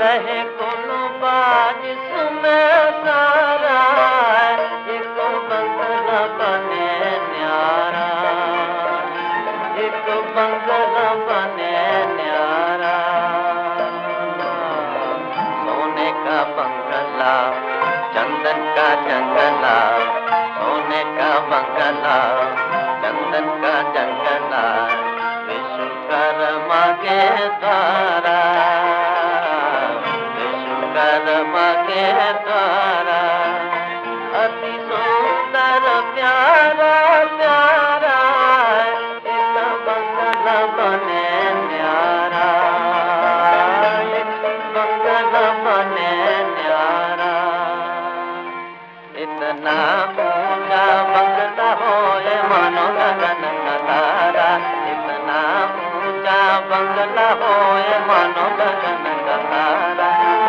रहे कोनो बाज सुने बंगला बने बंगला बने सोने का बंगला, चंदन का जंगला। सोने का बंगला, चंदन का जंगला। विश्वकर्मा के द्वारा अति सुंदर, प्यारा प्यारा। एक बने न्यारा। एक बने न्यारा। इतना ऊँचा बंगला होए मानो गगन तारा इतना ऊँचा बंगला होए मानो गगन तारा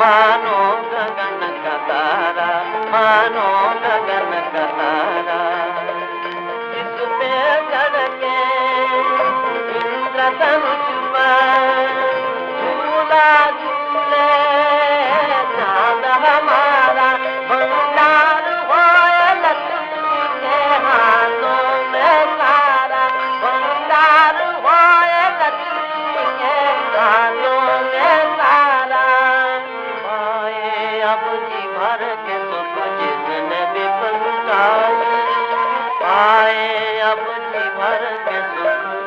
मानो गगन pe मानो indra tan भर के सुख जिसने भी पाए अब जी भर के सुख